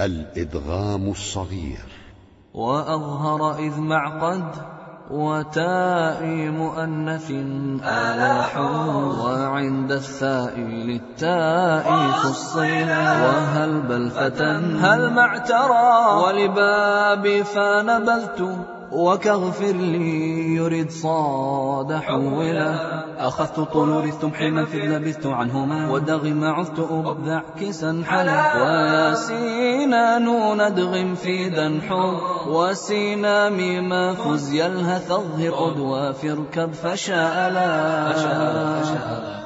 الإدغام الصغير. وأظهر إذ معقد وتاء مؤنث آلاح وعند الثاء للتاء فصيلا. وهل بل فتى هل معترى ولباب فنبذت وكغفر لي يرد صاد حولا. أخذت طلور السمح من في لبثت عنهما ودغم عثت أبذع كسا حلا. وياسينا نون ادغم في دنحو وسينا ميما فز يلهث اظهر أدوى فاركب فشاء لا.